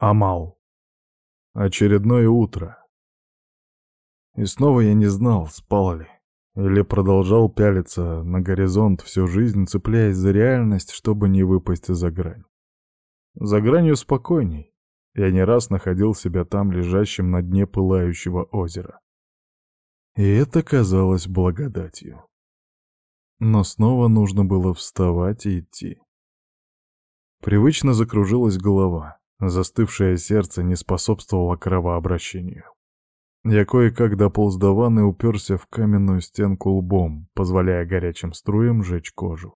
Амал. Очередное утро. И снова я не знал, спал ли. Или продолжал пялиться на горизонт всю жизнь, цепляясь за реальность, чтобы не выпасть за грань. За гранью спокойней. Я не раз находил себя там, лежащим на дне пылающего озера. И это казалось благодатью. Но снова нужно было вставать и идти. Привычно закружилась голова. Застывшее сердце не способствовало кровообращению. Я кое-как дополз до ванны и уперся в каменную стенку лбом, позволяя горячим струям жечь кожу.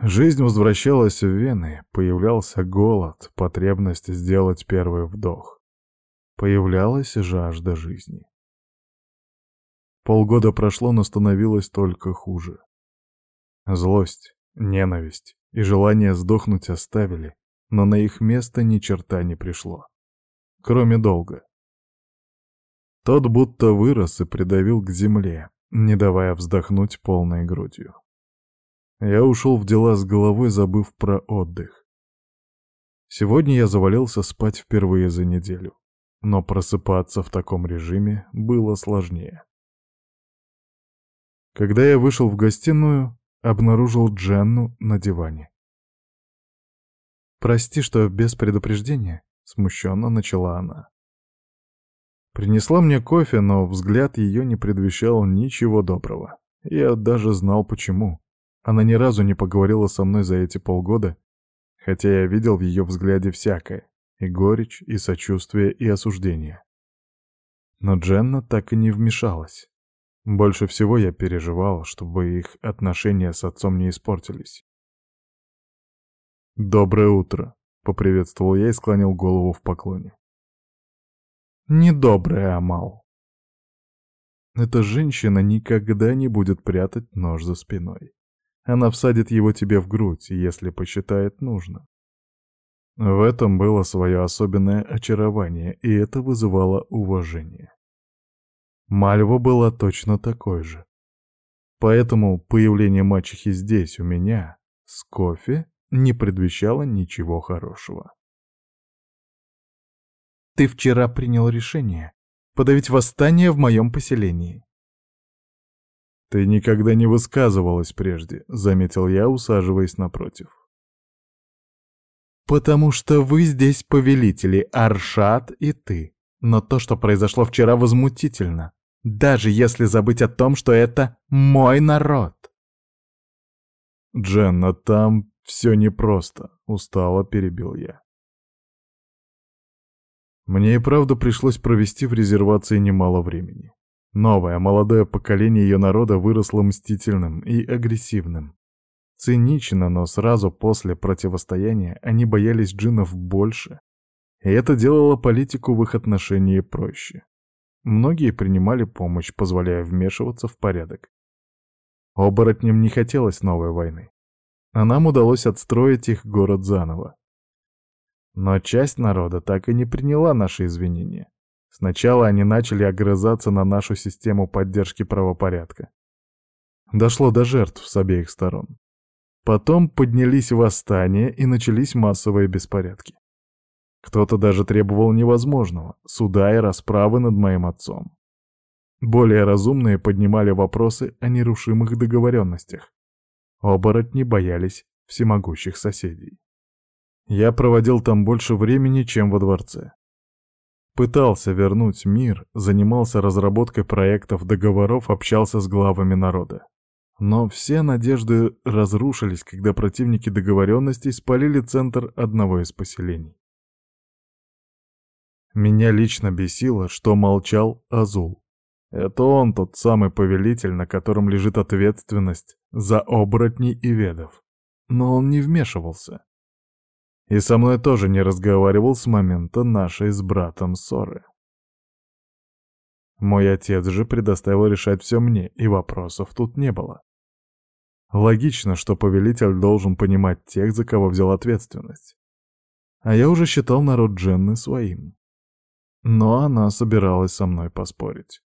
Жизнь возвращалась в вены, появлялся голод, потребность сделать первый вдох. Появлялась жажда жизни. Полгода прошло, но становилось только хуже. Злость, ненависть и желание сдохнуть оставили, но на их место ни черта не пришло. Кроме долга. Тот будто вырос и придавил к земле, не давая вздохнуть полной грудью. Я ушел в дела с головой, забыв про отдых. Сегодня я завалился спать впервые за неделю, но просыпаться в таком режиме было сложнее. Когда я вышел в гостиную, обнаружил Дженну на диване. «Прости, что без предупреждения», — смущенно начала она. Принесла мне кофе, но взгляд ее не предвещал ничего доброго. Я даже знал почему. Она ни разу не поговорила со мной за эти полгода, хотя я видел в ее взгляде всякое — и горечь, и сочувствие, и осуждение. Но Дженна так и не вмешалась. Больше всего я переживал, чтобы их отношения с отцом не испортились. «Доброе утро», — поприветствовал я и склонил голову в поклоне. «Недоброе, Амал». Эта женщина никогда не будет прятать нож за спиной. Она всадит его тебе в грудь, если посчитает нужно. В этом было свое особенное очарование, и это вызывало уважение. Мальва была точно такой же. Поэтому появление мачехи здесь, у меня, с кофе, не предвещало ничего хорошего. «Ты вчера принял решение подавить восстание в моем поселении». «Ты никогда не высказывалась прежде», — заметил я, усаживаясь напротив. «Потому что вы здесь повелители, Аршат и ты. Но то, что произошло вчера, возмутительно. Даже если забыть о том, что это мой народ». «Дженна, там все непросто», — устало перебил я. Мне и правда пришлось провести в резервации немало времени. Новое, молодое поколение ее народа выросло мстительным и агрессивным. Цинично, но сразу после противостояния они боялись джиннов больше, и это делало политику в их отношении проще. Многие принимали помощь, позволяя вмешиваться в порядок. Оборотням не хотелось новой войны а нам удалось отстроить их город заново. Но часть народа так и не приняла наши извинения. Сначала они начали огрызаться на нашу систему поддержки правопорядка. Дошло до жертв с обеих сторон. Потом поднялись восстания и начались массовые беспорядки. Кто-то даже требовал невозможного — суда и расправы над моим отцом. Более разумные поднимали вопросы о нерушимых договоренностях. Оборотни боялись всемогущих соседей. Я проводил там больше времени, чем во дворце. Пытался вернуть мир, занимался разработкой проектов, договоров, общался с главами народа. Но все надежды разрушились, когда противники договоренностей спалили центр одного из поселений. Меня лично бесило, что молчал Азул. Это он тот самый повелитель, на котором лежит ответственность за оборотней и ведов. Но он не вмешивался. И со мной тоже не разговаривал с момента нашей с братом ссоры. Мой отец же предоставил решать все мне, и вопросов тут не было. Логично, что повелитель должен понимать тех, за кого взял ответственность. А я уже считал народ Дженны своим. Но она собиралась со мной поспорить.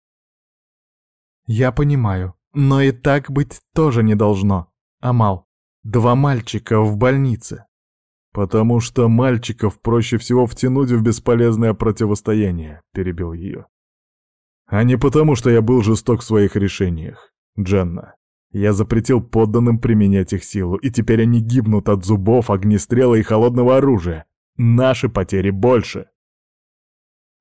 «Я понимаю, но и так быть тоже не должно. Амал, два мальчика в больнице». «Потому что мальчиков проще всего втянуть в бесполезное противостояние», — перебил ее. «А не потому, что я был жесток в своих решениях, Дженна. Я запретил подданным применять их силу, и теперь они гибнут от зубов, огнестрела и холодного оружия. Наши потери больше».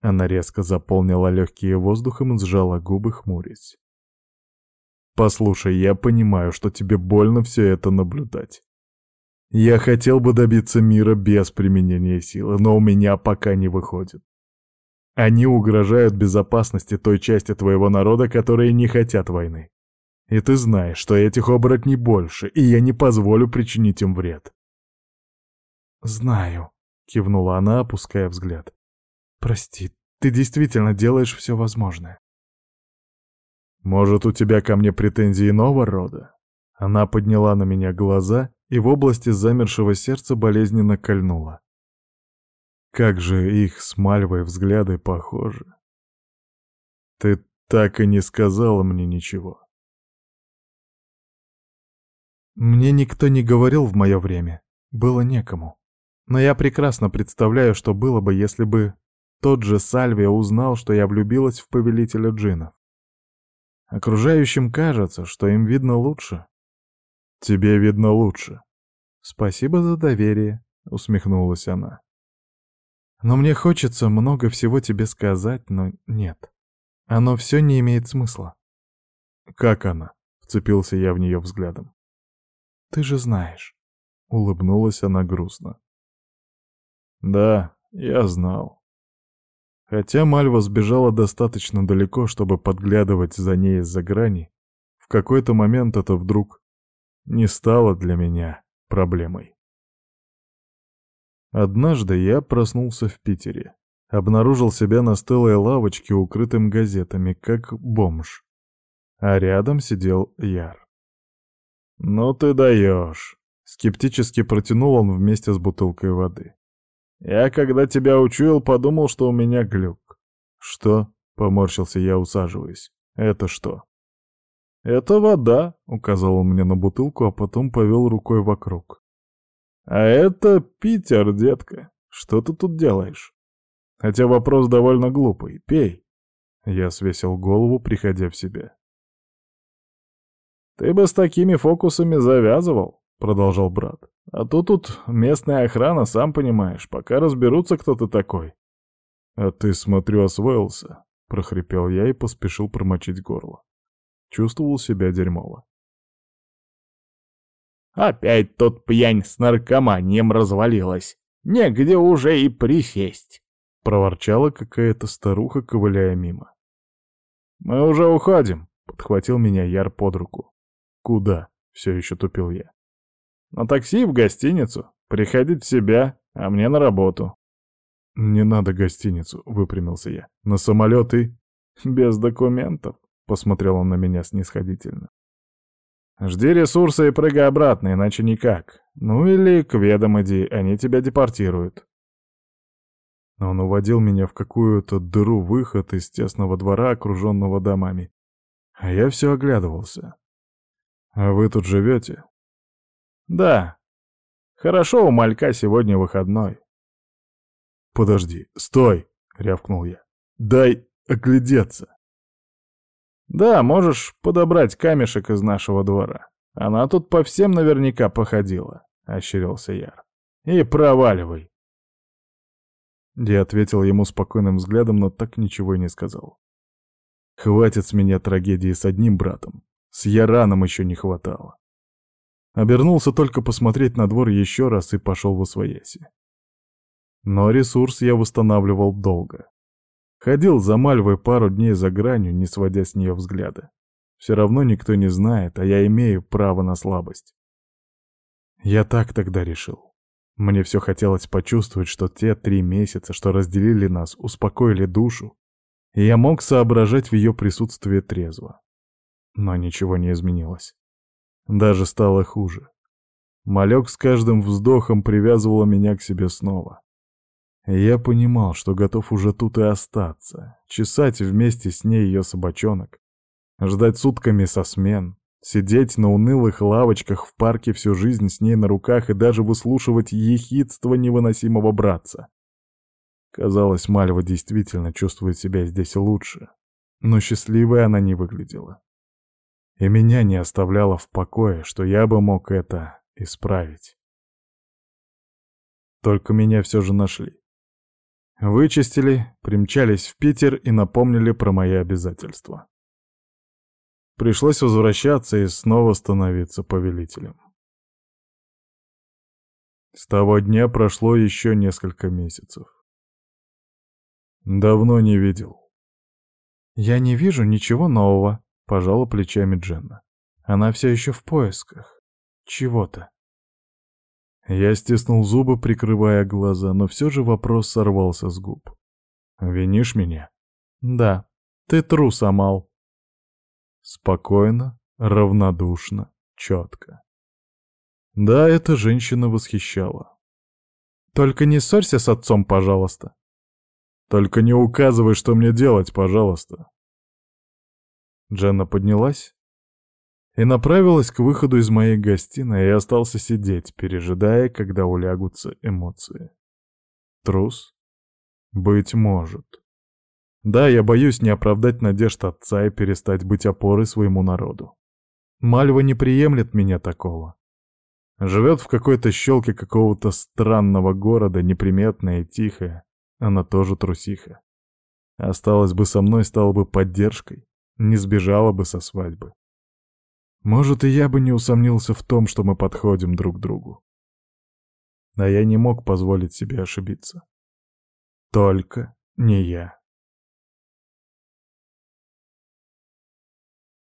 Она резко заполнила легкие воздухом и сжала губы, хмурясь. «Послушай, я понимаю, что тебе больно все это наблюдать. Я хотел бы добиться мира без применения силы, но у меня пока не выходит. Они угрожают безопасности той части твоего народа, которые не хотят войны. И ты знаешь, что этих оборотней больше, и я не позволю причинить им вред. «Знаю», — кивнула она, опуская взгляд. «Прости, ты действительно делаешь все возможное». «Может, у тебя ко мне претензии иного рода?» Она подняла на меня глаза и в области замершего сердца болезненно кольнула. Как же их с Мальвой взгляды похожи. Ты так и не сказала мне ничего. Мне никто не говорил в мое время, было некому. Но я прекрасно представляю, что было бы, если бы тот же Сальвия узнал, что я влюбилась в повелителя джинов. Окружающим кажется, что им видно лучше. Тебе видно лучше. Спасибо за доверие, усмехнулась она. Но мне хочется много всего тебе сказать, но нет. Оно все не имеет смысла. Как она? Вцепился я в нее взглядом. Ты же знаешь. Улыбнулась она грустно. Да, я знал. Хотя Мальва сбежала достаточно далеко, чтобы подглядывать за ней из-за грани, в какой-то момент это вдруг не стало для меня проблемой. Однажды я проснулся в Питере. Обнаружил себя на стылой лавочке, укрытым газетами, как бомж. А рядом сидел Яр. «Ну ты даешь!» — скептически протянул он вместе с бутылкой воды. «Я, когда тебя учуял, подумал, что у меня глюк». «Что?» — поморщился я, усаживаясь. «Это что?» «Это вода», — указал он мне на бутылку, а потом повел рукой вокруг. «А это Питер, детка. Что ты тут делаешь?» Хотя вопрос довольно глупый. Пей. Я свесил голову, приходя в себя. «Ты бы с такими фокусами завязывал», — продолжал брат. «А то тут местная охрана, сам понимаешь, пока разберутся, кто ты такой». «А ты, смотрю, освоился», — прохрипел я и поспешил промочить горло. Чувствовал себя дерьмово. Опять тот пьянь с наркоманием развалилась. Негде уже и присесть. Проворчала какая-то старуха, ковыляя мимо. «Мы уже уходим», — подхватил меня Яр под руку. «Куда?» — все еще тупил я. «На такси в гостиницу. Приходить в себя, а мне на работу». «Не надо гостиницу», — выпрямился я. «На самолет и...» «Без документов», Посмотрел он на меня снисходительно. «Жди ресурсы и прыгай обратно, иначе никак. Ну или к ведом иди, они тебя депортируют». Он уводил меня в какую-то дыру-выход из тесного двора, окруженного домами. А я все оглядывался. «А вы тут живете?» «Да. Хорошо, у малька сегодня выходной». «Подожди, стой!» — рявкнул я. «Дай оглядеться!» Да, можешь подобрать камешек из нашего двора. Она тут по всем наверняка походила, — ощерился Яр. И проваливай. Я ответил ему спокойным взглядом, но так ничего и не сказал. Хватит с меня трагедии с одним братом. С Яраном еще не хватало. Обернулся только посмотреть на двор еще раз и пошел в освояси. Но ресурс я восстанавливал долго. Ходил за Мальвой пару дней за гранью, не сводя с нее взгляда. Все равно никто не знает, а я имею право на слабость. Я так тогда решил. Мне все хотелось почувствовать, что те три месяца, что разделили нас, успокоили душу, и я мог соображать в ее присутствии трезво. Но ничего не изменилось. Даже стало хуже. Малек с каждым вздохом привязывала меня к себе снова. Я понимал, что готов уже тут и остаться, чесать вместе с ней ее собачонок, ждать сутками со смен, Сидеть на унылых лавочках в парке всю жизнь с ней на руках и даже выслушивать ехидство невыносимого братца. Казалось, Мальва действительно чувствует себя здесь лучше, но счастливой она не выглядела. И меня не оставляло в покое, что я бы мог это исправить. Только меня все же нашли. Вычистили, примчались в Питер и напомнили про мои обязательства. Пришлось возвращаться и снова становиться повелителем. С того дня прошло еще несколько месяцев. Давно не видел. «Я не вижу ничего нового», — пожала плечами Дженна. «Она все еще в поисках. Чего-то». Я стиснул зубы, прикрывая глаза, но все же вопрос сорвался с губ. «Винишь меня?» «Да. Ты трус, Амал». Спокойно, равнодушно, четко. Да, эта женщина восхищала. «Только не ссорься с отцом, пожалуйста». «Только не указывай, что мне делать, пожалуйста». Дженна поднялась и направилась к выходу из моей гостиной и остался сидеть, пережидая, когда улягутся эмоции. Трус? Быть может. Да, я боюсь не оправдать надежд отца и перестать быть опорой своему народу. Мальва не приемлет меня такого. Живет в какой-то щелке какого-то странного города, неприметная и тихая. Она тоже трусиха. Осталась бы со мной, стала бы поддержкой, не сбежала бы со свадьбы. Может, и я бы не усомнился в том, что мы подходим друг к другу. А я не мог позволить себе ошибиться. Только не я.